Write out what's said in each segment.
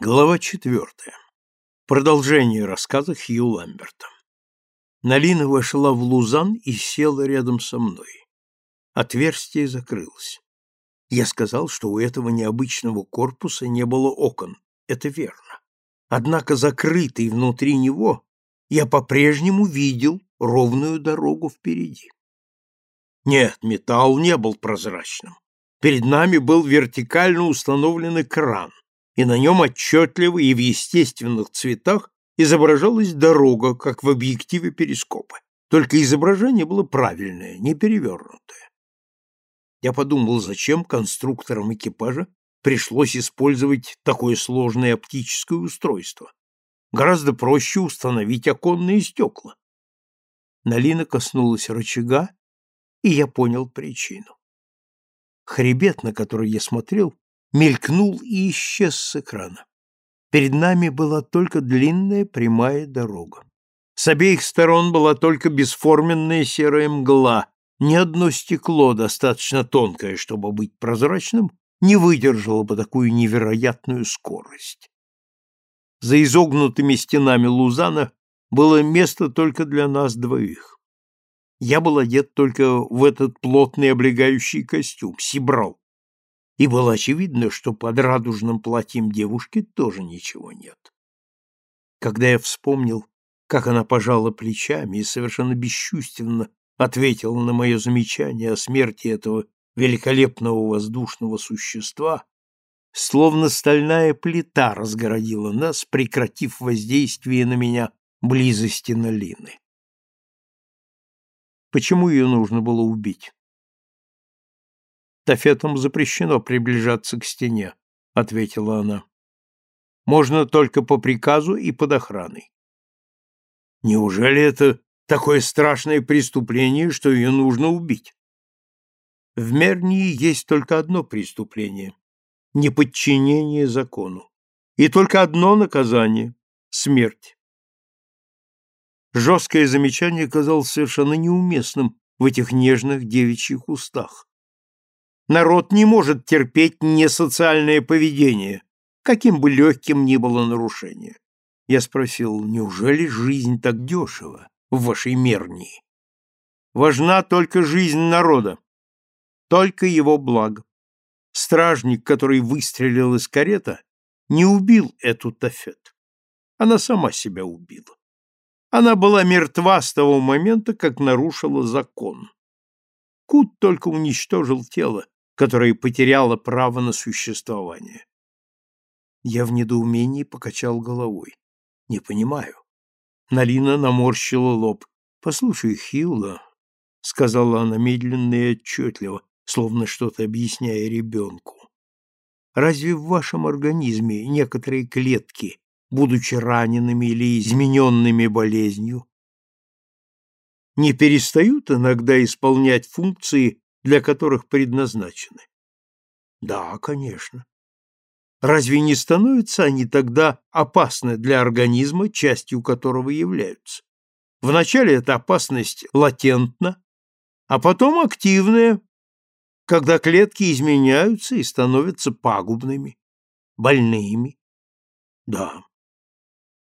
Глава четвертая. Продолжение рассказа Хью Ламберта. Налина вошла в Лузан и села рядом со мной. Отверстие закрылось. Я сказал, что у этого необычного корпуса не было окон. Это верно. Однако закрытый внутри него я по-прежнему видел ровную дорогу впереди. Нет, металл не был прозрачным. Перед нами был вертикально установленный кран и на нем отчетливо и в естественных цветах изображалась дорога, как в объективе перископа. Только изображение было правильное, не перевернутое. Я подумал, зачем конструкторам экипажа пришлось использовать такое сложное оптическое устройство. Гораздо проще установить оконные стекла. Налина коснулась рычага, и я понял причину. Хребет, на который я смотрел, мелькнул и исчез с экрана. Перед нами была только длинная прямая дорога. С обеих сторон была только бесформенная серая мгла. Ни одно стекло, достаточно тонкое, чтобы быть прозрачным, не выдержало бы такую невероятную скорость. За изогнутыми стенами Лузана было место только для нас двоих. Я был одет только в этот плотный облегающий костюм, сибрал, и было очевидно, что под радужным платьем девушки тоже ничего нет. Когда я вспомнил, как она пожала плечами и совершенно бесчувственно ответила на мое замечание о смерти этого великолепного воздушного существа, словно стальная плита разгородила нас, прекратив воздействие на меня близости Налины. Почему ее нужно было убить? Тафетам запрещено приближаться к стене, ответила она. Можно только по приказу и под охраной. Неужели это такое страшное преступление, что ее нужно убить? В Мернии есть только одно преступление — неподчинение закону. И только одно наказание — смерть. Жесткое замечание казалось совершенно неуместным в этих нежных девичьих устах. Народ не может терпеть несоциальное поведение, каким бы легким ни было нарушение. Я спросил, неужели жизнь так дешева в вашей Мернии? Важна только жизнь народа, только его благо. Стражник, который выстрелил из карета, не убил эту Тафет. Она сама себя убила. Она была мертва с того момента, как нарушила закон. Кут только уничтожил тело, которое потеряло право на существование. Я в недоумении покачал головой. Не понимаю. Налина наморщила лоб. «Послушай, Хилла», — сказала она медленно и отчетливо, словно что-то объясняя ребенку. «Разве в вашем организме некоторые клетки, будучи ранеными или измененными болезнью, не перестают иногда исполнять функции, для которых предназначены. Да, конечно. Разве не становятся они тогда опасны для организма, частью которого являются? Вначале эта опасность латентна, а потом активная, когда клетки изменяются и становятся пагубными, больными. Да.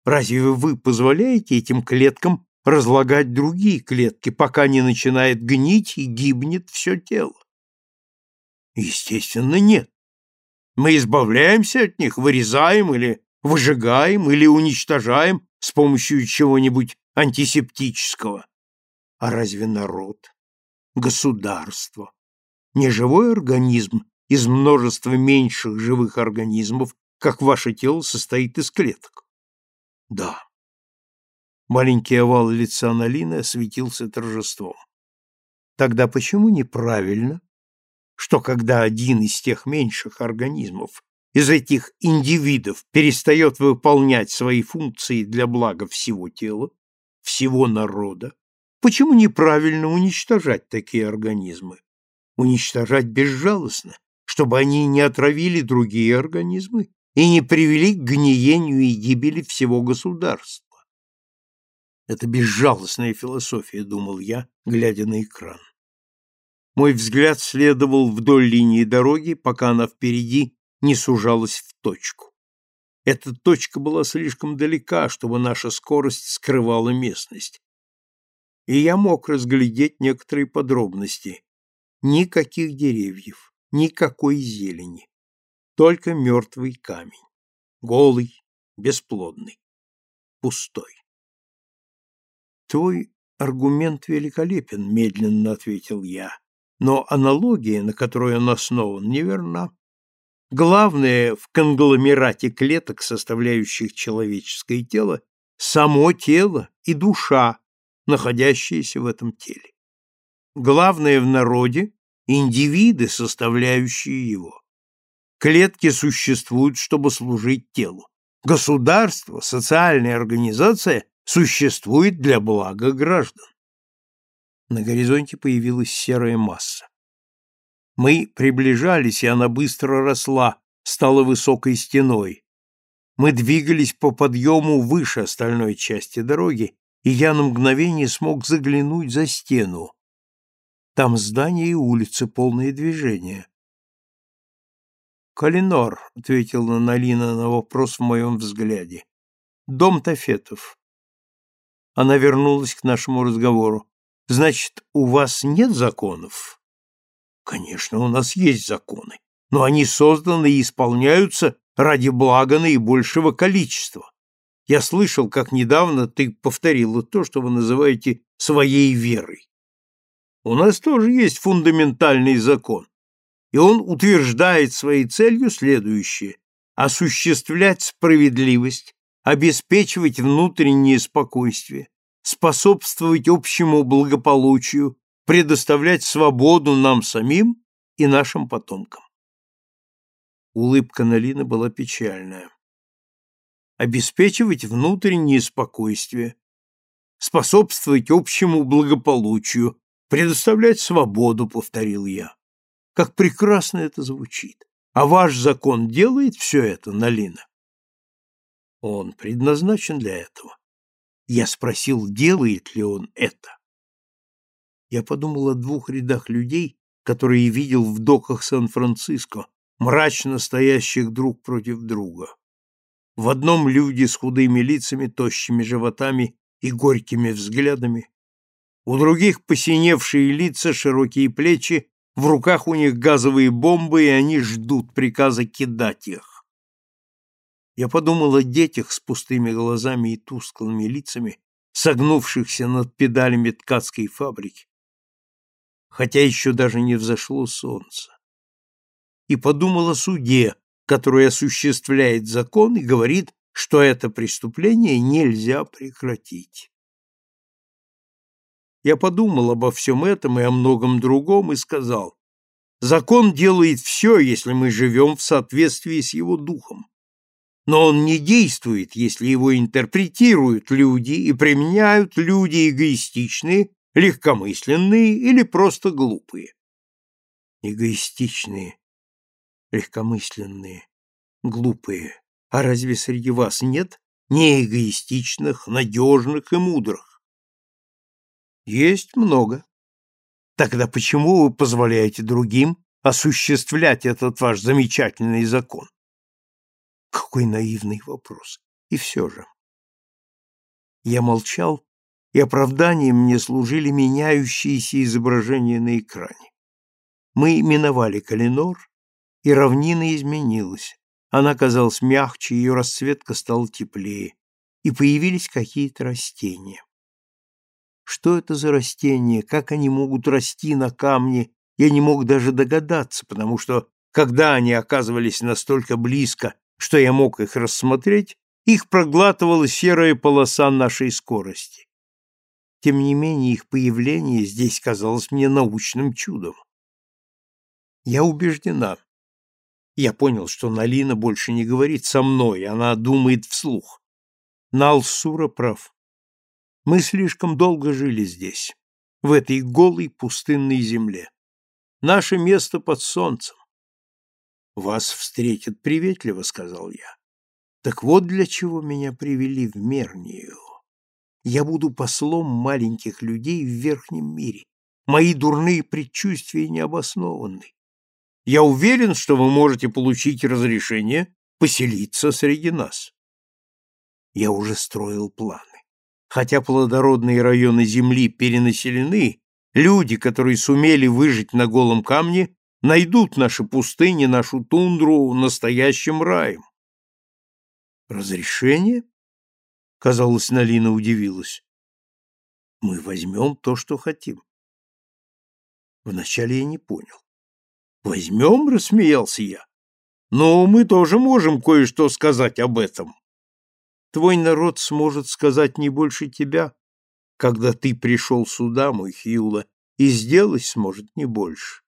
Разве вы позволяете этим клеткам разлагать другие клетки, пока не начинает гнить и гибнет все тело? Естественно, нет. Мы избавляемся от них, вырезаем или выжигаем или уничтожаем с помощью чего-нибудь антисептического. А разве народ, государство, не живой организм из множества меньших живых организмов, как ваше тело состоит из клеток? Да. Маленький овал лица Налины осветился торжеством. Тогда почему неправильно, что когда один из тех меньших организмов, из этих индивидов, перестает выполнять свои функции для блага всего тела, всего народа, почему неправильно уничтожать такие организмы? Уничтожать безжалостно, чтобы они не отравили другие организмы и не привели к гниению и гибели всего государства. Это безжалостная философия, думал я, глядя на экран. Мой взгляд следовал вдоль линии дороги, пока она впереди не сужалась в точку. Эта точка была слишком далека, чтобы наша скорость скрывала местность. И я мог разглядеть некоторые подробности. Никаких деревьев, никакой зелени. Только мертвый камень. Голый, бесплодный, пустой. Твой аргумент великолепен, медленно ответил я, но аналогия, на которой он основан, неверна. Главное в конгломерате клеток, составляющих человеческое тело, само тело и душа, находящиеся в этом теле. Главное в народе – индивиды, составляющие его. Клетки существуют, чтобы служить телу. Государство, социальная организация существует для блага граждан. На горизонте появилась серая масса. Мы приближались, и она быстро росла, стала высокой стеной. Мы двигались по подъему выше остальной части дороги, и я на мгновение смог заглянуть за стену. Там здания и улицы, полные движения. «Калинор», — ответила Налина на вопрос в моем взгляде. «Дом Тафетов». Она вернулась к нашему разговору. «Значит, у вас нет законов?» Конечно, у нас есть законы, но они созданы и исполняются ради блага наибольшего количества. Я слышал, как недавно ты повторила то, что вы называете своей верой. У нас тоже есть фундаментальный закон, и он утверждает своей целью следующее – осуществлять справедливость, обеспечивать внутреннее спокойствие, способствовать общему благополучию, предоставлять свободу нам самим и нашим потомкам. Улыбка Налины была печальная. Обеспечивать внутреннее спокойствие, способствовать общему благополучию, предоставлять свободу, повторил я. Как прекрасно это звучит. А ваш закон делает все это, Налина? Он предназначен для этого. Я спросил, делает ли он это я подумал о двух рядах людей, которые видел в доках Сан-Франциско, мрачно стоящих друг против друга. В одном люди с худыми лицами, тощими животами и горькими взглядами, у других посиневшие лица, широкие плечи, в руках у них газовые бомбы, и они ждут приказа кидать их. Я подумал о детях с пустыми глазами и тусклыми лицами, согнувшихся над педалями ткацкой фабрики, хотя еще даже не взошло солнце. И подумал о суде, который осуществляет закон и говорит, что это преступление нельзя прекратить. Я подумал обо всем этом и о многом другом и сказал, закон делает все, если мы живем в соответствии с его духом. Но он не действует, если его интерпретируют люди и применяют люди эгоистичные легкомысленные или просто глупые. Эгоистичные, легкомысленные, глупые. А разве среди вас нет неэгоистичных, надежных и мудрых? Есть много. Тогда почему вы позволяете другим осуществлять этот ваш замечательный закон? Какой наивный вопрос. И все же. Я молчал, и оправданием мне служили меняющиеся изображения на экране. Мы миновали Калинор, и равнина изменилась. Она казалась мягче, ее расцветка стала теплее, и появились какие-то растения. Что это за растения, как они могут расти на камне, я не мог даже догадаться, потому что, когда они оказывались настолько близко, что я мог их рассмотреть, их проглатывала серая полоса нашей скорости. Тем не менее, их появление здесь казалось мне научным чудом. Я убеждена. Я понял, что Налина больше не говорит со мной, она думает вслух. Налсура прав. Мы слишком долго жили здесь, в этой голой пустынной земле. Наше место под солнцем. Вас встретят приветливо, сказал я. Так вот для чего меня привели в Мернию. Я буду послом маленьких людей в верхнем мире. Мои дурные предчувствия необоснованы. Я уверен, что вы можете получить разрешение поселиться среди нас. Я уже строил планы. Хотя плодородные районы Земли перенаселены, люди, которые сумели выжить на голом камне, найдут наши пустыни, нашу тундру настоящим раем. Разрешение? Казалось, Налина удивилась. Мы возьмем то, что хотим. Вначале я не понял. Возьмем, рассмеялся я. Но мы тоже можем кое-что сказать об этом. Твой народ сможет сказать не больше тебя, когда ты пришел сюда, мой Хьюла, и сделать сможет не больше.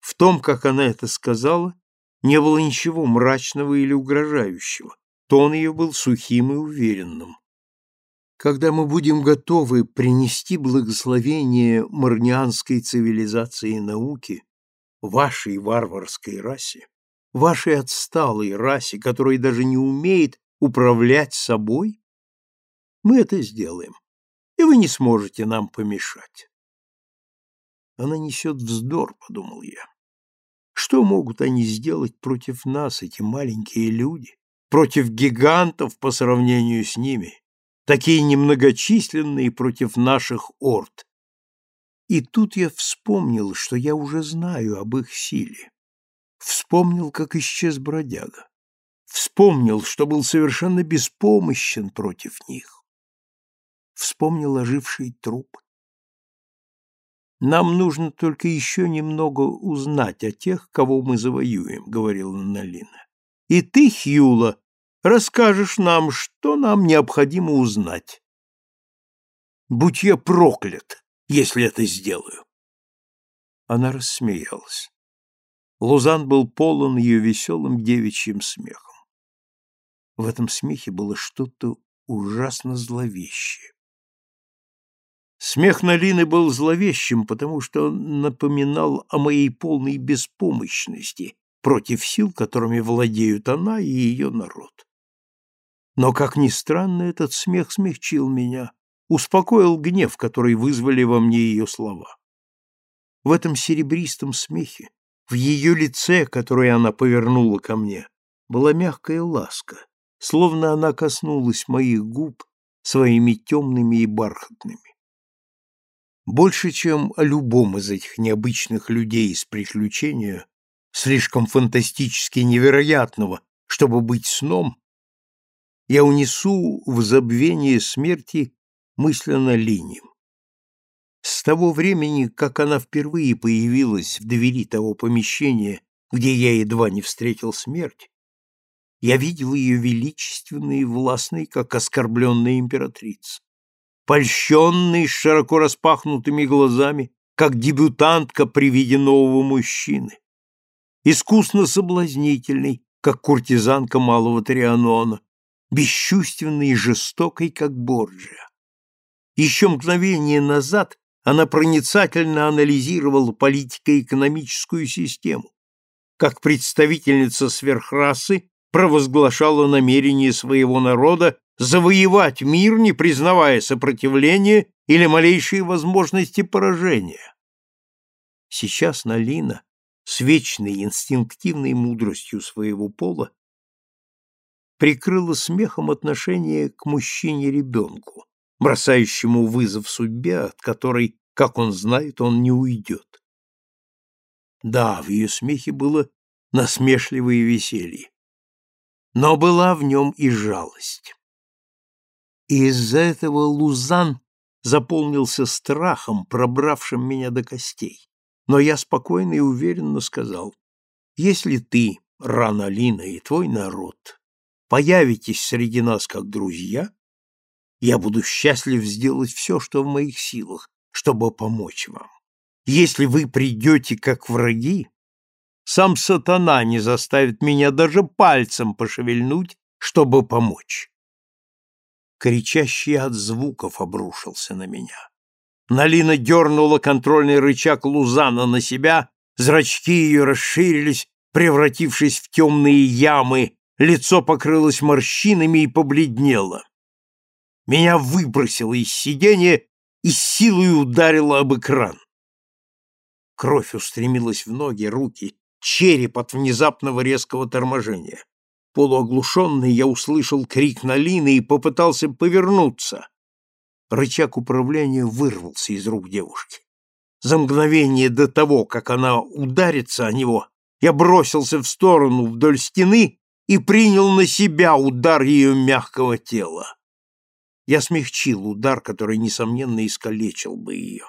В том, как она это сказала, не было ничего мрачного или угрожающего. Тон ее был сухим и уверенным. Когда мы будем готовы принести благословение марнианской цивилизации и науке, вашей варварской расе, вашей отсталой расе, которая даже не умеет управлять собой, мы это сделаем, и вы не сможете нам помешать. Она несет вздор, подумал я. Что могут они сделать против нас, эти маленькие люди, против гигантов по сравнению с ними? такие немногочисленные против наших орд. И тут я вспомнил, что я уже знаю об их силе. Вспомнил, как исчез бродяга. Вспомнил, что был совершенно беспомощен против них. Вспомнил оживший труп. «Нам нужно только еще немного узнать о тех, кого мы завоюем», — говорила Налина. «И ты, Хьюла, расскажешь нам, что нам необходимо узнать. Будь я проклят, если это сделаю. Она рассмеялась. Лузан был полон ее веселым девичьим смехом. В этом смехе было что-то ужасно зловещее. Смех Налины был зловещим, потому что он напоминал о моей полной беспомощности против сил, которыми владеют она и ее народ. Но, как ни странно, этот смех смягчил меня, успокоил гнев, который вызвали во мне ее слова. В этом серебристом смехе, в ее лице, которое она повернула ко мне, была мягкая ласка, словно она коснулась моих губ своими темными и бархатными. Больше, чем о любом из этих необычных людей из приключения, слишком фантастически невероятного, чтобы быть сном, я унесу в забвение смерти мысленно линию. С того времени, как она впервые появилась в двери того помещения, где я едва не встретил смерть, я видел ее величественной и властной, как оскорбленная императрица. Польщенной, с широко распахнутыми глазами, как дебютантка при виде нового мужчины. Искусно соблазнительной, как куртизанка малого Трианона, бесчувственной и жестокой, как Борджиа. Еще мгновение назад она проницательно анализировала политико-экономическую систему. Как представительница сверхрасы провозглашала намерение своего народа завоевать мир, не признавая сопротивления или малейшей возможности поражения. Сейчас Налина, с вечной инстинктивной мудростью своего пола, прикрыла смехом отношение к мужчине-ребенку, бросающему вызов судьбе, от которой, как он знает, он не уйдет. Да, в ее смехе было насмешливое веселье, но была в нем и жалость. И из-за этого Лузан заполнился страхом, пробравшим меня до костей. Но я спокойно и уверенно сказал, если ты, Рана Лина, и твой народ появитесь среди нас как друзья, я буду счастлив сделать все, что в моих силах, чтобы помочь вам. Если вы придете как враги, сам сатана не заставит меня даже пальцем пошевельнуть, чтобы помочь. Кричащий от звуков обрушился на меня. Налина дернула контрольный рычаг Лузана на себя, зрачки ее расширились, превратившись в темные ямы, лицо покрылось морщинами и побледнело. Меня выбросило из сиденья и силой ударило об экран. Кровь устремилась в ноги, руки, череп от внезапного резкого торможения. Полуоглушенный я услышал крик Налины и попытался повернуться. Рычаг управления вырвался из рук девушки. За мгновение до того, как она ударится о него, я бросился в сторону вдоль стены и принял на себя удар ее мягкого тела. Я смягчил удар, который, несомненно, искалечил бы ее.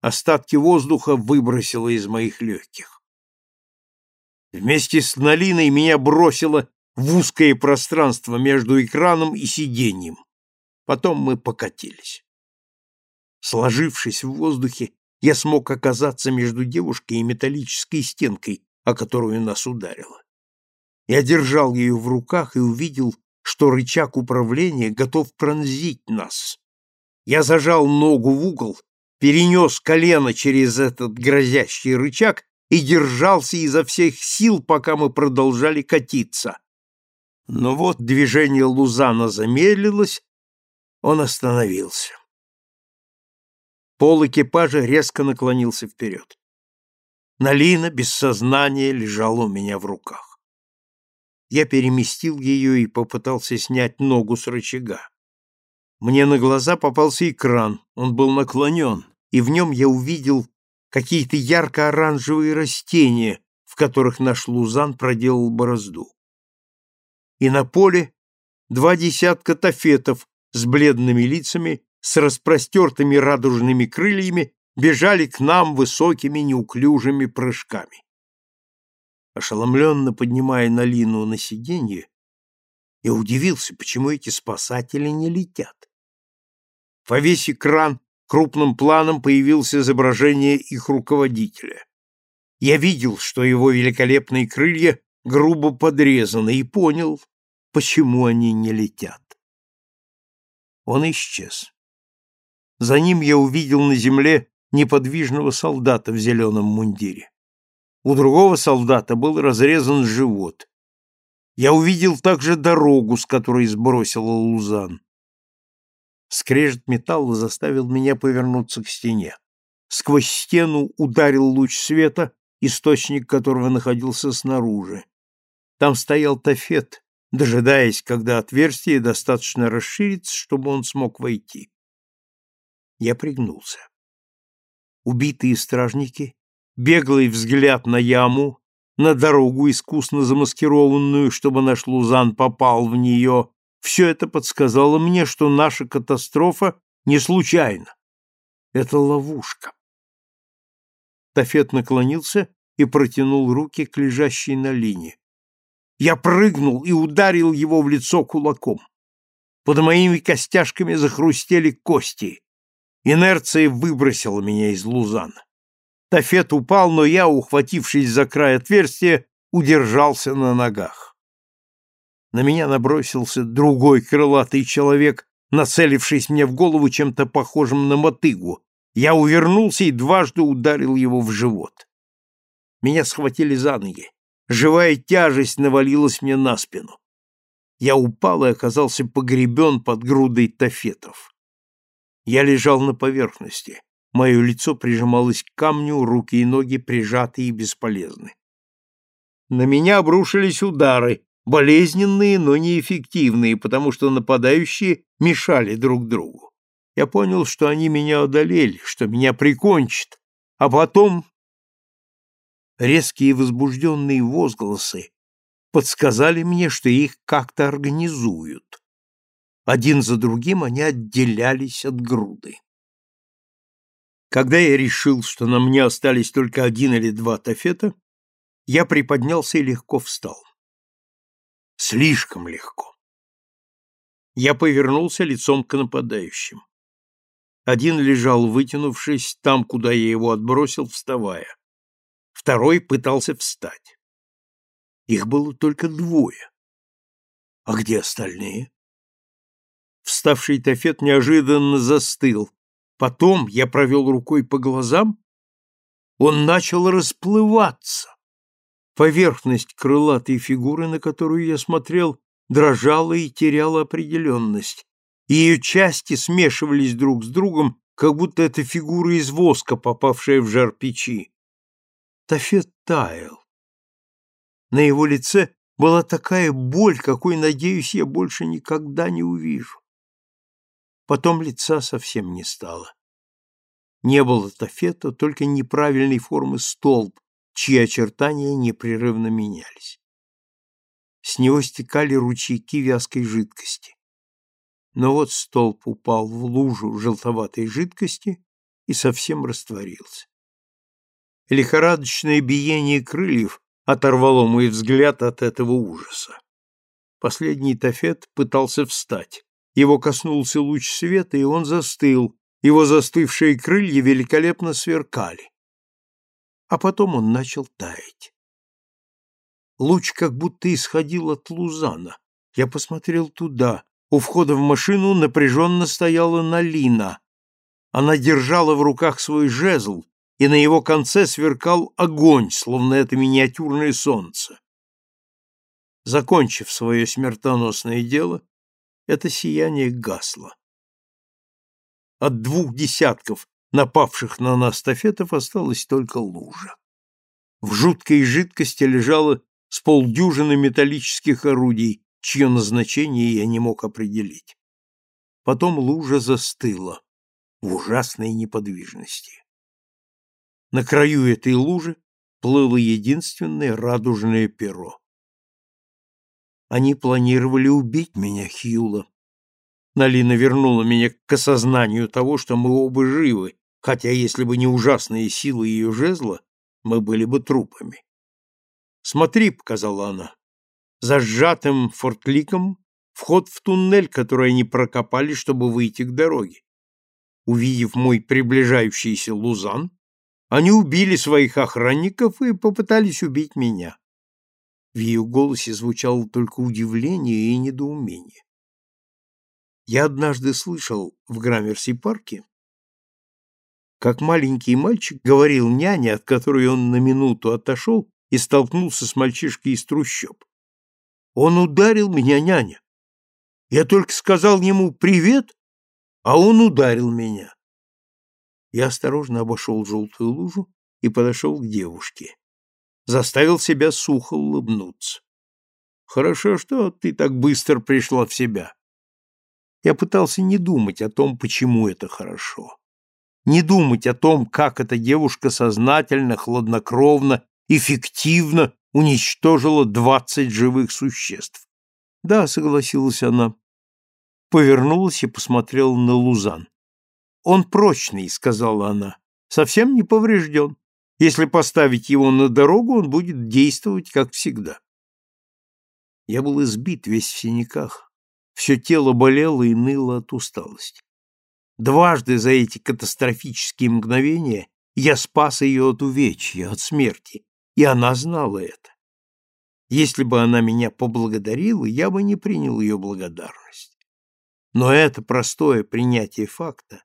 Остатки воздуха выбросило из моих легких. Вместе с Налиной меня бросило в узкое пространство между экраном и сиденьем. Потом мы покатились. Сложившись в воздухе, я смог оказаться между девушкой и металлической стенкой, о которую нас ударило. Я держал ее в руках и увидел, что рычаг управления готов пронзить нас. Я зажал ногу в угол, перенес колено через этот грозящий рычаг и держался изо всех сил, пока мы продолжали катиться. Но вот движение Лузана замедлилось, он остановился. Пол экипажа резко наклонился вперед. Налина без сознания лежала у меня в руках. Я переместил ее и попытался снять ногу с рычага. Мне на глаза попался экран, он был наклонен, и в нем я увидел какие-то ярко-оранжевые растения, в которых наш Лузан проделал борозду. И на поле два десятка тафетов с бледными лицами, с распростертыми радужными крыльями бежали к нам высокими неуклюжими прыжками. Ошеломленно поднимая Налину на сиденье, я удивился, почему эти спасатели не летят. Во весь экран крупным планом появилось изображение их руководителя. Я видел, что его великолепные крылья грубо подрезаны, и понял, почему они не летят. Он исчез. За ним я увидел на земле неподвижного солдата в зеленом мундире. У другого солдата был разрезан живот. Я увидел также дорогу, с которой сбросила Лузан. Скрежет металла заставил меня повернуться к стене. Сквозь стену ударил луч света, источник которого находился снаружи. Там стоял Тафет, дожидаясь, когда отверстие достаточно расширится, чтобы он смог войти. Я пригнулся. Убитые стражники, беглый взгляд на яму, на дорогу, искусно замаскированную, чтобы наш Лузан попал в нее, все это подсказало мне, что наша катастрофа не случайна. Это ловушка. Тафет наклонился и протянул руки к лежащей на линии. Я прыгнул и ударил его в лицо кулаком. Под моими костяшками захрустели кости. Инерция выбросила меня из лузана. Тафет упал, но я, ухватившись за край отверстия, удержался на ногах. На меня набросился другой крылатый человек, нацелившись мне в голову чем-то похожим на мотыгу. Я увернулся и дважды ударил его в живот. Меня схватили за ноги. Живая тяжесть навалилась мне на спину. Я упал и оказался погребен под грудой тафетов. Я лежал на поверхности. Мое лицо прижималось к камню, руки и ноги прижаты и бесполезны. На меня обрушились удары, болезненные, но неэффективные, потому что нападающие мешали друг другу. Я понял, что они меня одолели, что меня прикончат, а потом резкие возбужденные возгласы подсказали мне, что их как-то организуют. Один за другим они отделялись от груды. Когда я решил, что на мне остались только один или два тафета, я приподнялся и легко встал. Слишком легко. Я повернулся лицом к нападающим. Один лежал, вытянувшись там, куда я его отбросил, вставая. Второй пытался встать. Их было только двое. А где остальные? Вставший Тафет неожиданно застыл. Потом я провел рукой по глазам. Он начал расплываться. Поверхность крылатой фигуры, на которую я смотрел, дрожала и теряла определенность. Ее части смешивались друг с другом, как будто это фигура из воска, попавшая в жар печи. Тафет таял. На его лице была такая боль, какой, надеюсь, я больше никогда не увижу. Потом лица совсем не стало. Не было тафета, только неправильной формы столб, чьи очертания непрерывно менялись. С него стекали ручейки вязкой жидкости. Но вот столб упал в лужу желтоватой жидкости и совсем растворился. Лихорадочное биение крыльев оторвало мой взгляд от этого ужаса. Последний тафет пытался встать. Его коснулся луч света, и он застыл. Его застывшие крылья великолепно сверкали. А потом он начал таять. Луч как будто исходил от Лузана. Я посмотрел туда. У входа в машину напряженно стояла Налина. Она держала в руках свой жезл, и на его конце сверкал огонь, словно это миниатюрное солнце. Закончив свое смертоносное дело, это сияние гасло. От двух десятков напавших на нас тафетов осталась только лужа. В жуткой жидкости лежало с полдюжины металлических орудий, чье назначение я не мог определить. Потом лужа застыла в ужасной неподвижности. На краю этой лужи плыло единственное радужное перо. Они планировали убить меня, Хьюла. Налина вернула меня к осознанию того, что мы оба живы, хотя если бы не ужасные силы ее жезла, мы были бы трупами. «Смотри», — показала она, — за сжатым фортликом вход в туннель, который они прокопали, чтобы выйти к дороге. Увидев мой приближающийся лузан, они убили своих охранников и попытались убить меня. В ее голосе звучало только удивление и недоумение. Я однажды слышал в Граммерси-парке, как маленький мальчик говорил няне, от которой он на минуту отошел и столкнулся с мальчишкой из трущоб. Он ударил меня, няня. Я только сказал ему «привет», а он ударил меня. Я осторожно обошел желтую лужу и подошел к девушке заставил себя сухо улыбнуться. «Хорошо, что ты так быстро пришла в себя». Я пытался не думать о том, почему это хорошо. Не думать о том, как эта девушка сознательно, хладнокровно, эффективно уничтожила двадцать живых существ. «Да», — согласилась она. Повернулась и посмотрела на Лузан. «Он прочный», — сказала она, — «совсем не поврежден. Если поставить его на дорогу, он будет действовать, как всегда. Я был избит весь в синяках. Все тело болело и ныло от усталости. Дважды за эти катастрофические мгновения я спас ее от увечья, от смерти, и она знала это. Если бы она меня поблагодарила, я бы не принял ее благодарность. Но это простое принятие факта,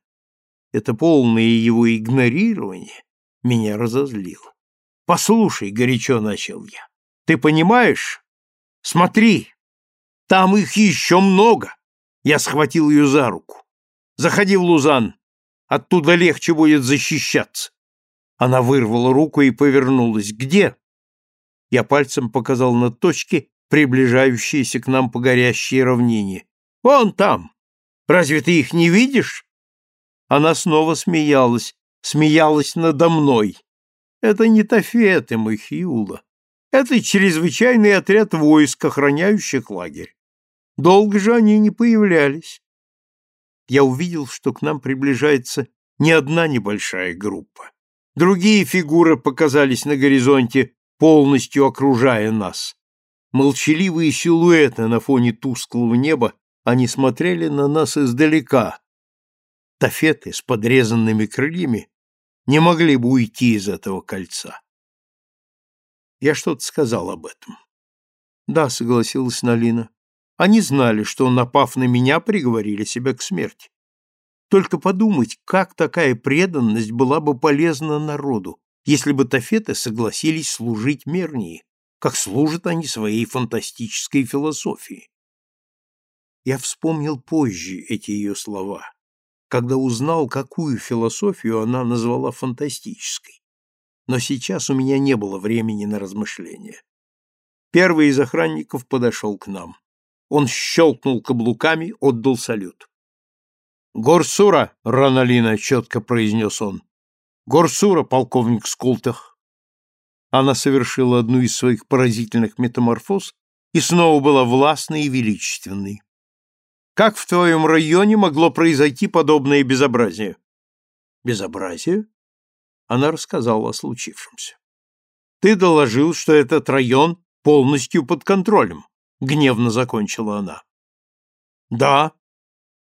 это полное его игнорирование меня разозлило. «Послушай», — горячо начал я, — «ты понимаешь? Смотри, там их еще много!» Я схватил ее за руку. «Заходи в Лузан, оттуда легче будет защищаться». Она вырвала руку и повернулась. «Где?» Я пальцем показал на точки, приближающиеся к нам по горящей равнине. «Вон там! Разве ты их не видишь?» Она снова смеялась, смеялась надо мной. Это не тафеты, мой Хиула. Это чрезвычайный отряд войск, охраняющих лагерь. Долго же они не появлялись. Я увидел, что к нам приближается не одна небольшая группа. Другие фигуры показались на горизонте, полностью окружая нас. Молчаливые силуэты на фоне тусклого неба, они смотрели на нас издалека, тафеты с подрезанными крыльями не могли бы уйти из этого кольца. Я что-то сказал об этом. Да, согласилась Налина. Они знали, что, напав на меня, приговорили себя к смерти. Только подумать, как такая преданность была бы полезна народу, если бы тафеты согласились служить Мернии, как служат они своей фантастической философии. Я вспомнил позже эти ее слова когда узнал, какую философию она назвала фантастической. Но сейчас у меня не было времени на размышления. Первый из охранников подошел к нам. Он щелкнул каблуками, отдал салют. «Горсура!» — Раналина четко произнес он. «Горсура, полковник Скултах!» Она совершила одну из своих поразительных метаморфоз и снова была властной и величественной. «Как в твоем районе могло произойти подобное безобразие?» «Безобразие?» Она рассказала о случившемся. «Ты доложил, что этот район полностью под контролем», — гневно закончила она. «Да».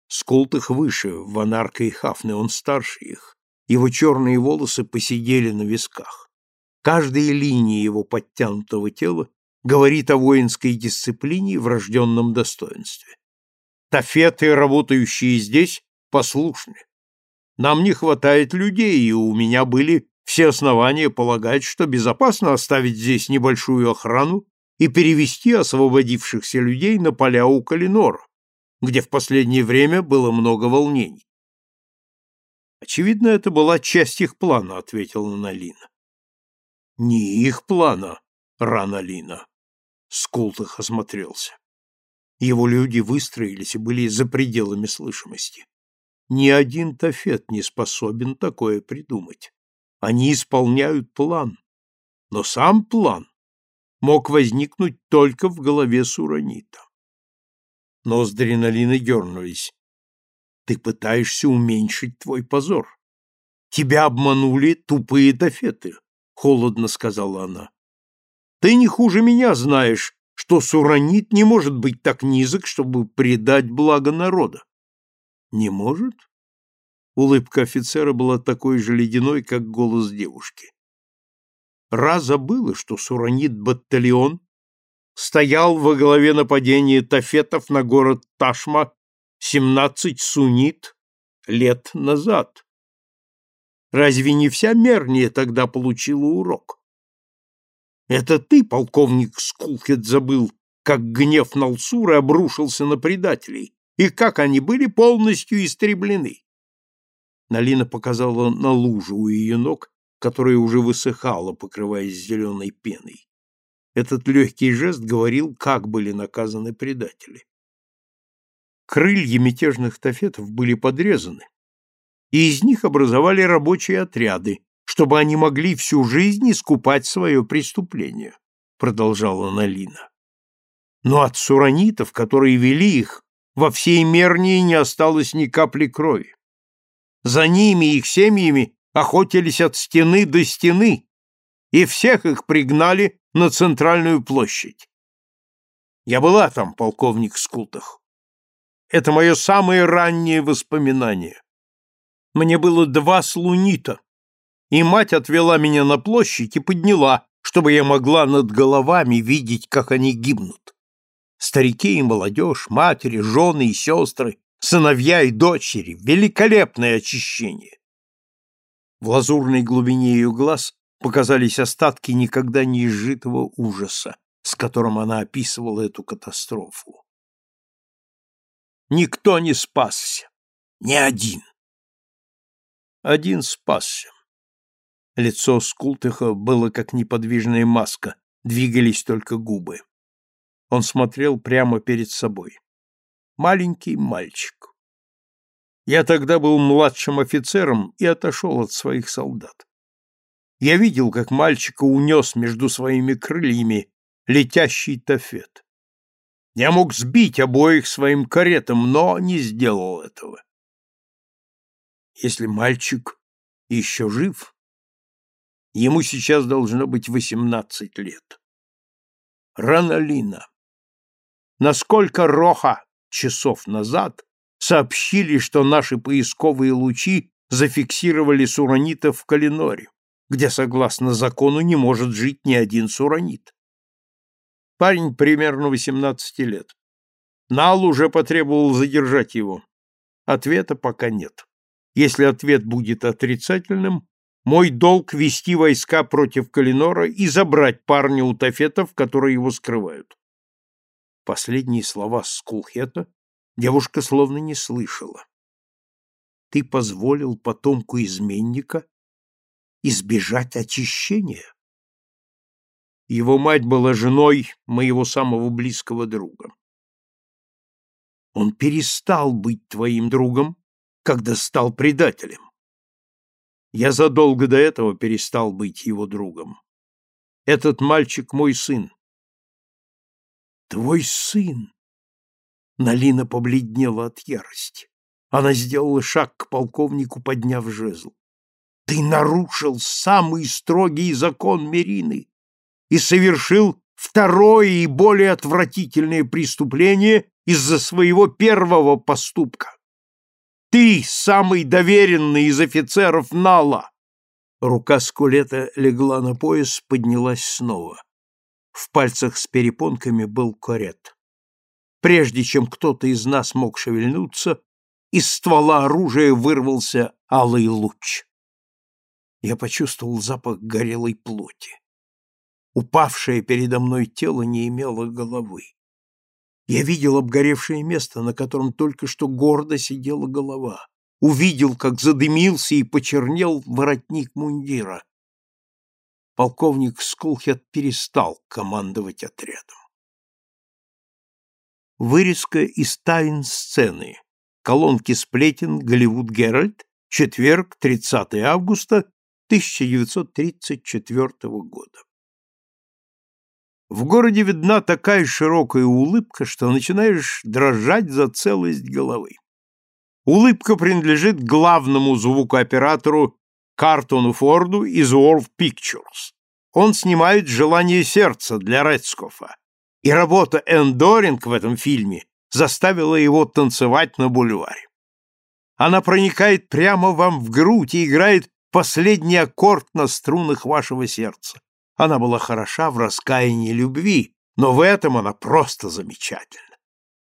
Скултых выше, Ванарка и Хафны, он старше их. Его черные волосы посидели на висках. Каждая линия его подтянутого тела говорит о воинской дисциплине и врожденном достоинстве. Тафеты, работающие здесь, послушны. Нам не хватает людей, и у меня были все основания полагать, что безопасно оставить здесь небольшую охрану и перевести освободившихся людей на поля у Калинора, где в последнее время было много волнений. Очевидно, это была часть их плана, ответила Налина. Не их плана, Раналина. Скултых осмотрелся. Его люди выстроились и были за пределами слышимости. Ни один тафет не способен такое придумать. Они исполняют план. Но сам план мог возникнуть только в голове Суранита. Ноздри Налины дернулись. Ты пытаешься уменьшить твой позор. Тебя обманули тупые тафеты, холодно сказала она. Ты не хуже меня знаешь, что Суранит не может быть так низок, чтобы предать благо народа. Не может? Улыбка офицера была такой же ледяной, как голос девушки. Ра забыла, что Суранит-батальон стоял во главе нападения тафетов на город Ташма 17 сунит лет назад. Разве не вся Мерния тогда получила урок? Это ты, полковник Скулхет, забыл, как гнев Налсура обрушился на предателей и как они были полностью истреблены. Налина показала на лужу у ее ног, которая уже высыхала, покрываясь зеленой пеной. Этот легкий жест говорил, как были наказаны предатели. Крылья мятежных тафетов были подрезаны, и из них образовали рабочие отряды, чтобы они могли всю жизнь искупать свое преступление, продолжала Налина. Но от суранитов, которые вели их, во всей Мернии не осталось ни капли крови. За ними и их семьями охотились от стены до стены, и всех их пригнали на центральную площадь. Я была там, полковник Скултах. Это мое самое раннее воспоминание. Мне было два слунита, и мать отвела меня на площадь и подняла, чтобы я могла над головами видеть, как они гибнут. Старики и молодежь, матери, жены и сестры, сыновья и дочери, великолепное очищение. В лазурной глубине ее глаз показались остатки никогда не изжитого ужаса, с которым она описывала эту катастрофу. Никто не спасся, ни один. Один спасся. Лицо Скултыха было как неподвижная маска, двигались только губы. Он смотрел прямо перед собой. Маленький мальчик. Я тогда был младшим офицером и отошел от своих солдат. Я видел, как мальчика унес между своими крыльями летящий тафет. Я мог сбить обоих своим каретом, но не сделал этого. Если мальчик еще жив, ему сейчас должно быть восемнадцать лет. Ранолина. Насколько Роха часов назад сообщили, что наши поисковые лучи зафиксировали суранитов в Калиноре, где, согласно закону, не может жить ни один суранит. Парень примерно 18 лет. Нал уже потребовал задержать его. Ответа пока нет. Если ответ будет отрицательным, мой долг вести войска против Калинора и забрать парня у тафетов, которые его скрывают. Последние слова Скулхета Девушка словно не слышала. Ты позволил потомку изменника избежать очищения? Его мать была женой моего самого близкого друга. Он перестал быть твоим другом, когда стал предателем. Я задолго до этого перестал быть его другом. Этот мальчик мой сын. Твой сын. Налина побледнела от ярости. Она сделала шаг к полковнику, подняв жезл. Ты нарушил самый строгий закон Мерины и совершил второе и более отвратительное преступление из-за своего первого поступка. Ты самый доверенный из офицеров Нала. Рука скулета легла на пояс, поднялась снова. В пальцах с перепонками был корет. Прежде чем кто-то из нас мог шевельнуться, из ствола оружия вырвался алый луч. Я почувствовал запах горелой плоти. Упавшее передо мной тело не имело головы. Я видел обгоревшее место, на котором только что гордо сидела голова. Увидел, как задымился и почернел воротник мундира. Полковник Скулхет перестал командовать отрядом. Вырезка из тайн сцены. Колонки сплетен Голливуд Геральт. Четверг, 30 августа 1934 года. В городе видна такая широкая улыбка, что начинаешь дрожать за целость головы. Улыбка принадлежит главному звукооператору Картону Форду из World Pictures. Он снимает «Желание сердца» для Редскофа. И работа Энн Доринг в этом фильме заставила его танцевать на бульваре. Она проникает прямо вам в грудь и играет последний аккорд на струнах вашего сердца. Она была хороша в раскаянии любви, но в этом она просто замечательна.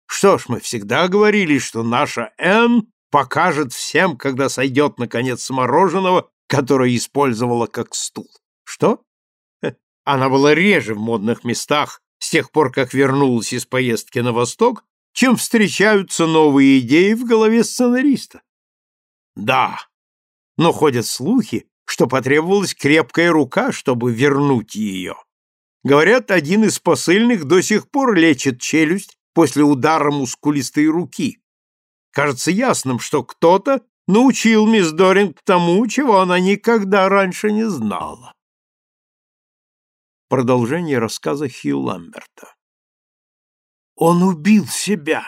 Что ж, мы всегда говорили, что наша Энн покажет всем, когда сойдет, наконец, с мороженого, которое использовала как стул. Что? Она была реже в модных местах с тех пор, как вернулась из поездки на восток, чем встречаются новые идеи в голове сценариста. Да, но ходят слухи, что потребовалась крепкая рука, чтобы вернуть ее. Говорят, один из посыльных до сих пор лечит челюсть после удара мускулистой руки. Кажется ясным, что кто-то научил мисс Доринг тому, чего она никогда раньше не знала. Продолжение рассказа Хью Ламберта. «Он убил себя!»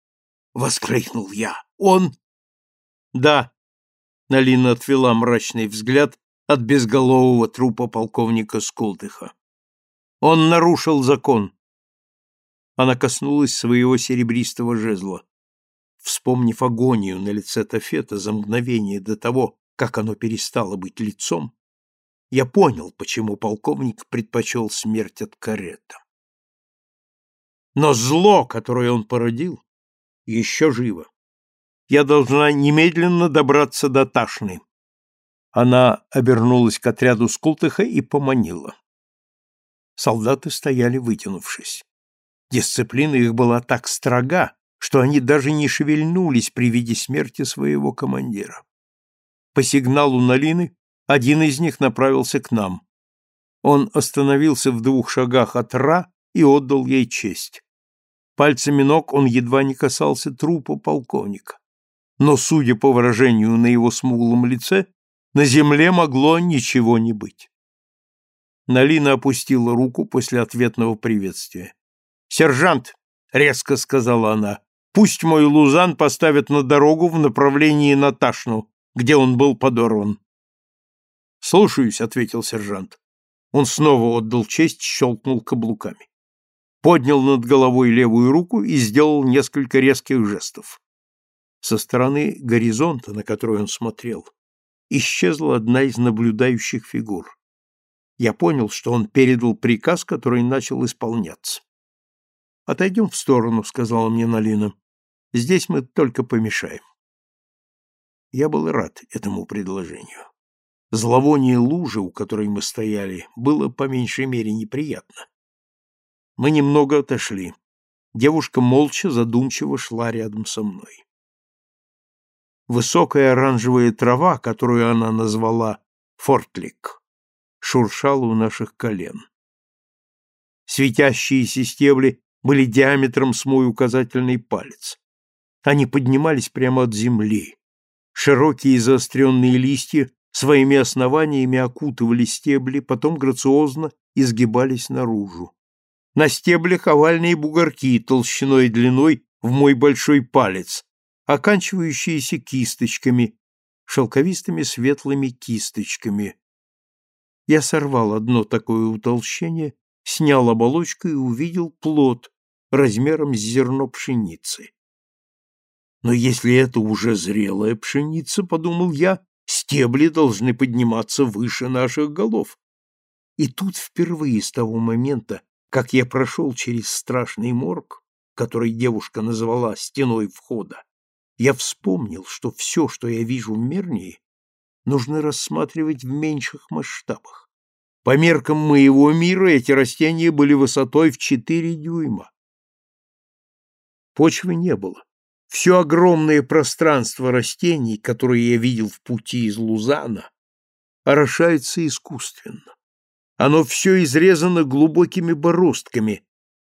— воскликнул я. «Он...» «Да, Налина отвела мрачный взгляд от безголового трупа полковника Скултыха. Он нарушил закон. Она коснулась своего серебристого жезла. Вспомнив агонию на лице Тафета за мгновение до того, как оно перестало быть лицом, я понял, почему полковник предпочел смерть от карета. Но зло, которое он породил, еще живо я должна немедленно добраться до Ташны. Она обернулась к отряду Скултыха и поманила. Солдаты стояли вытянувшись. Дисциплина их была так строга, что они даже не шевельнулись при виде смерти своего командира. По сигналу Налины один из них направился к нам. Он остановился в двух шагах от Ра и отдал ей честь. Пальцами ног он едва не касался трупа полковника но, судя по выражению на его смуглом лице, на земле могло ничего не быть. Налина опустила руку после ответного приветствия. «Сержант!» — резко сказала она. «Пусть мой лузан поставят на дорогу в направлении на Ташну, где он был подорван». «Слушаюсь», — ответил сержант. Он снова отдал честь, щелкнул каблуками. Поднял над головой левую руку и сделал несколько резких жестов. Со стороны горизонта, на который он смотрел, исчезла одна из наблюдающих фигур. Я понял, что он передал приказ, который начал исполняться. «Отойдем в сторону», — сказала мне Налина. «Здесь мы только помешаем». Я был рад этому предложению. Зловоние лужи, у которой мы стояли, было по меньшей мере неприятно. Мы немного отошли. Девушка молча, задумчиво шла рядом со мной. Высокая оранжевая трава, которую она назвала фортлик, шуршала у наших колен. Светящиеся стебли были диаметром с мой указательный палец. Они поднимались прямо от земли. Широкие заостренные листья своими основаниями окутывали стебли, потом грациозно изгибались наружу. На стеблях овальные бугорки толщиной и длиной в мой большой палец, оканчивающиеся кисточками, шелковистыми светлыми кисточками. Я сорвал одно такое утолщение, снял оболочку и увидел плод размером с зерно пшеницы. Но если это уже зрелая пшеница, подумал я, стебли должны подниматься выше наших голов. И тут впервые с того момента, как я прошел через страшный морг, который девушка назвала стеной входа, я вспомнил, что все, что я вижу в Мернии, нужно рассматривать в меньших масштабах. По меркам моего мира эти растения были высотой в четыре дюйма. Почвы не было. Все огромное пространство растений, которые я видел в пути из Лузана, орошается искусственно. Оно все изрезано глубокими бороздками,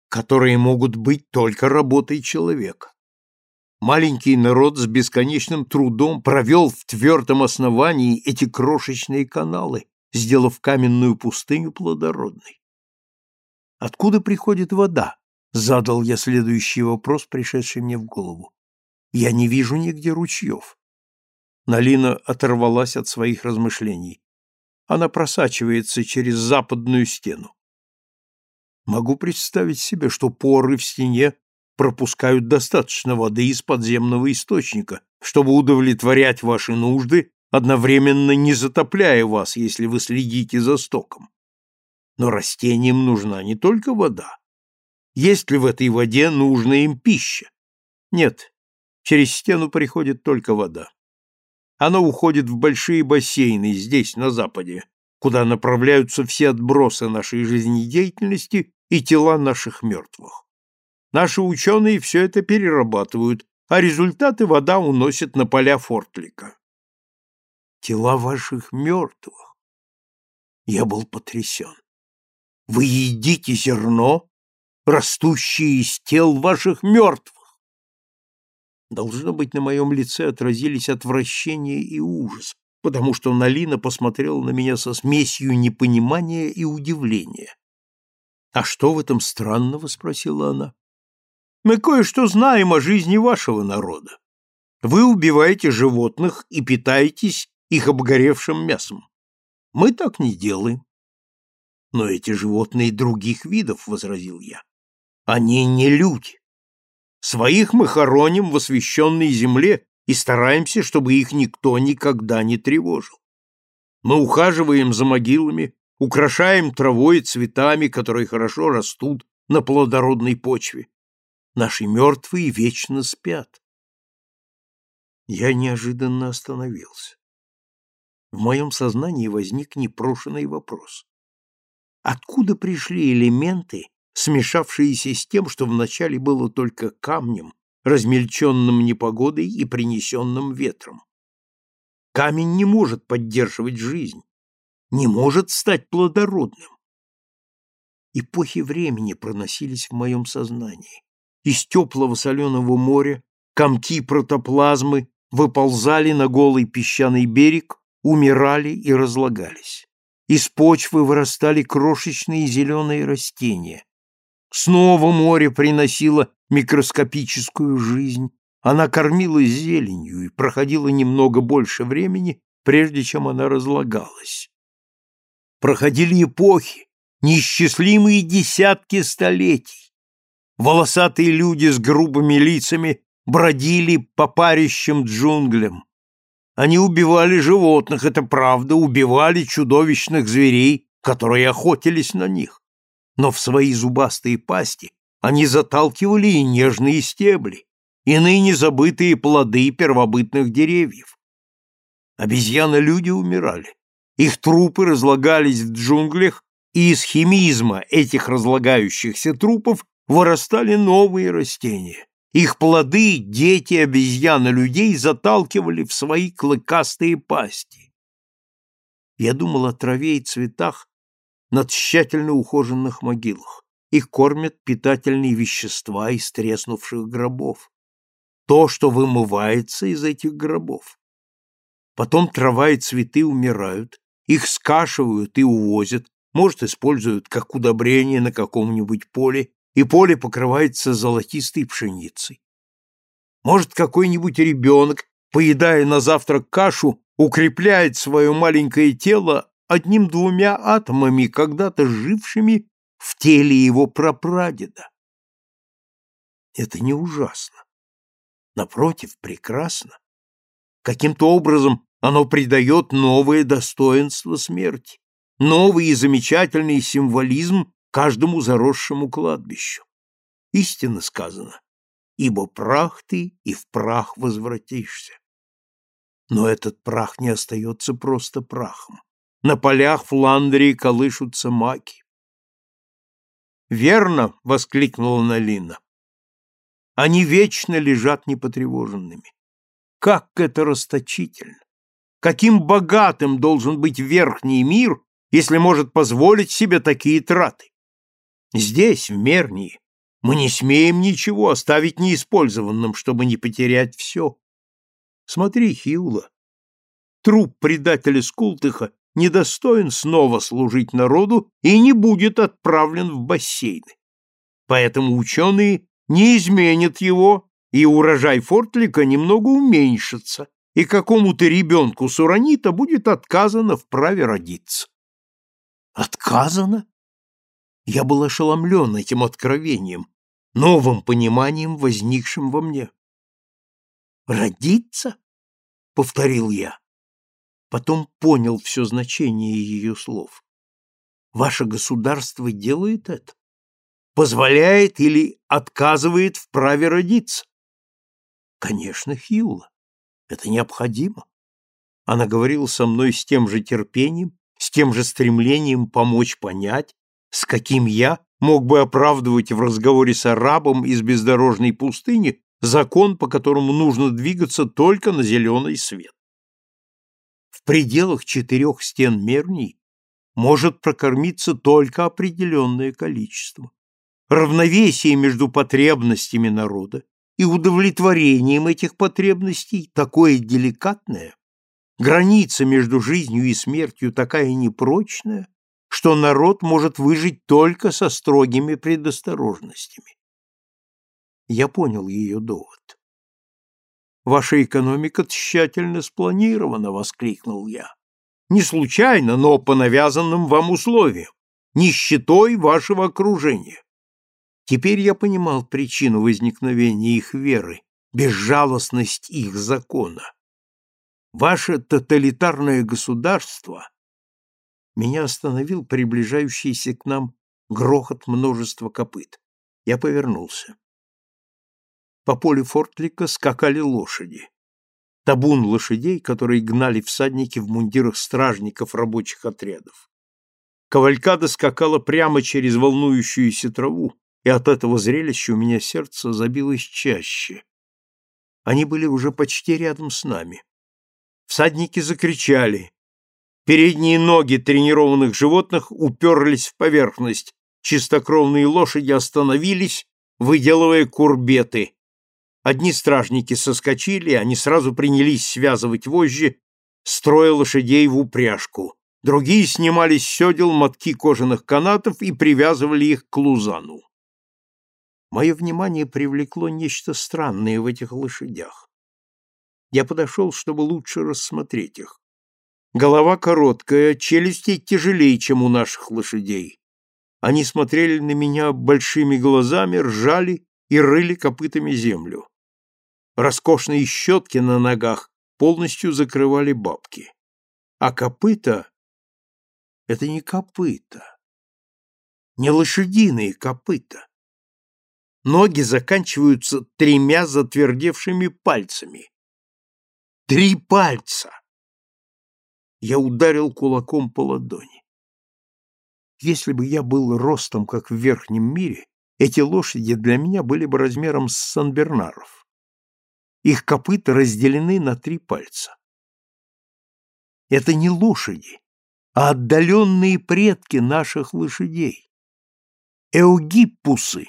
которые могут быть только работой человека. Маленький народ с бесконечным трудом провел в твердом основании эти крошечные каналы, сделав каменную пустыню плодородной. Откуда приходит вода? Задал я следующий вопрос, пришедший мне в голову. Я не вижу нигде ручьев. Налина оторвалась от своих размышлений. Она просачивается через западную стену. Могу представить себе, что поры в стене пропускают достаточно воды из подземного источника, чтобы удовлетворять ваши нужды, одновременно не затопляя вас, если вы следите за стоком. Но растениям нужна не только вода. Есть ли в этой воде нужная им пища? Нет, через стену приходит только вода. Она уходит в большие бассейны здесь, на западе, куда направляются все отбросы нашей жизнедеятельности и тела наших мертвых. Наши ученые все это перерабатывают, а результаты вода уносит на поля Фортлика. Тела ваших мертвых. Я был потрясен. Вы едите зерно, растущее из тел ваших мертвых. Должно быть, на моем лице отразились отвращение и ужас, потому что Налина посмотрела на меня со смесью непонимания и удивления. «А что в этом странного?» — спросила она. «Мы кое-что знаем о жизни вашего народа. Вы убиваете животных и питаетесь их обгоревшим мясом. Мы так не делаем». «Но эти животные других видов», — возразил я. «Они не люди. Своих мы хороним в освященной земле и стараемся, чтобы их никто никогда не тревожил. Мы ухаживаем за могилами, украшаем травой и цветами, которые хорошо растут на плодородной почве. Наши мертвые вечно спят. Я неожиданно остановился. В моем сознании возник непрошенный вопрос. Откуда пришли элементы, смешавшиеся с тем, что вначале было только камнем, размельченным непогодой и принесенным ветром? Камень не может поддерживать жизнь, не может стать плодородным. Эпохи времени проносились в моем сознании. Из теплого соленого моря комки протоплазмы выползали на голый песчаный берег, умирали и разлагались. Из почвы вырастали крошечные зеленые растения. Снова море приносило микроскопическую жизнь. Она кормилась зеленью и проходила немного больше времени, прежде чем она разлагалась. Проходили эпохи, неисчислимые десятки столетий. Волосатые люди с грубыми лицами бродили по парящим джунглям. Они убивали животных, это правда, убивали чудовищных зверей, которые охотились на них. Но в свои зубастые пасти они заталкивали и нежные стебли, и ныне забытые плоды первобытных деревьев. Обезьяны-люди умирали. Их трупы разлагались в джунглях, и из химизма этих разлагающихся трупов вырастали новые растения. Их плоды дети обезьян и людей заталкивали в свои клыкастые пасти. Я думал о траве и цветах на тщательно ухоженных могилах. их кормят питательные вещества из треснувших гробов. То, что вымывается из этих гробов. Потом трава и цветы умирают, их скашивают и увозят, может, используют как удобрение на каком-нибудь поле, и поле покрывается золотистой пшеницей. Может, какой-нибудь ребенок, поедая на завтрак кашу, укрепляет свое маленькое тело одним-двумя атомами, когда-то жившими в теле его прапрадеда. Это не ужасно. Напротив, прекрасно. Каким-то образом оно придает новое достоинство смерти, новый и замечательный символизм каждому заросшему кладбищу. Истинно сказано, ибо прах ты и в прах возвратишься. Но этот прах не остается просто прахом. На полях Фландрии колышутся маки. «Верно!» — воскликнула Налина. «Они вечно лежат непотревоженными. Как это расточительно! Каким богатым должен быть верхний мир, если может позволить себе такие траты? Здесь, в Мернии, мы не смеем ничего оставить неиспользованным, чтобы не потерять все. Смотри, Хиула, труп предателя Скултыха недостоин снова служить народу и не будет отправлен в бассейны. Поэтому ученые не изменят его, и урожай Фортлика немного уменьшится, и какому-то ребенку Суранита будет отказано в праве родиться. Отказано? Я был ошеломлен этим откровением, новым пониманием, возникшим во мне. «Родиться?» — повторил я. Потом понял все значение ее слов. «Ваше государство делает это? Позволяет или отказывает в праве родиться?» «Конечно, Хилла. Это необходимо». Она говорила со мной с тем же терпением, с тем же стремлением помочь понять, с каким я мог бы оправдывать в разговоре с арабом из бездорожной пустыни закон, по которому нужно двигаться только на зеленый свет. В пределах четырех стен мерней может прокормиться только определенное количество. Равновесие между потребностями народа и удовлетворением этих потребностей такое деликатное, граница между жизнью и смертью такая непрочная, что народ может выжить только со строгими предосторожностями. Я понял ее довод. «Ваша экономика тщательно спланирована», — воскликнул я. «Не случайно, но по навязанным вам условиям, нищетой вашего окружения». Теперь я понимал причину возникновения их веры, безжалостность их закона. Ваше тоталитарное государство меня остановил приближающийся к нам грохот множества копыт. Я повернулся. По полю фортлика скакали лошади. Табун лошадей, которые гнали всадники в мундирах стражников рабочих отрядов. Кавалькада скакала прямо через волнующуюся траву, и от этого зрелища у меня сердце забилось чаще. Они были уже почти рядом с нами. Всадники закричали, Передние ноги тренированных животных уперлись в поверхность, чистокровные лошади остановились, выделывая курбеты. Одни стражники соскочили, они сразу принялись связывать вожжи, строя лошадей в упряжку. Другие снимали с седел мотки кожаных канатов и привязывали их к лузану. Мое внимание привлекло нечто странное в этих лошадях. Я подошел, чтобы лучше рассмотреть их. Голова короткая, челюсти тяжелее, чем у наших лошадей. Они смотрели на меня большими глазами, ржали и рыли копытами землю. Роскошные щетки на ногах полностью закрывали бабки. А копыта — это не копыта, не лошадиные копыта. Ноги заканчиваются тремя затвердевшими пальцами. Три пальца! я ударил кулаком по ладони. Если бы я был ростом, как в верхнем мире, эти лошади для меня были бы размером с санбернаров. Их копыта разделены на три пальца. Это не лошади, а отдаленные предки наших лошадей. Эугиппусы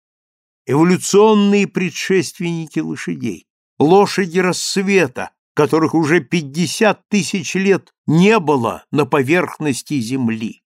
– эволюционные предшественники лошадей, лошади рассвета, которых уже пятьдесят тысяч лет не было на поверхности Земли.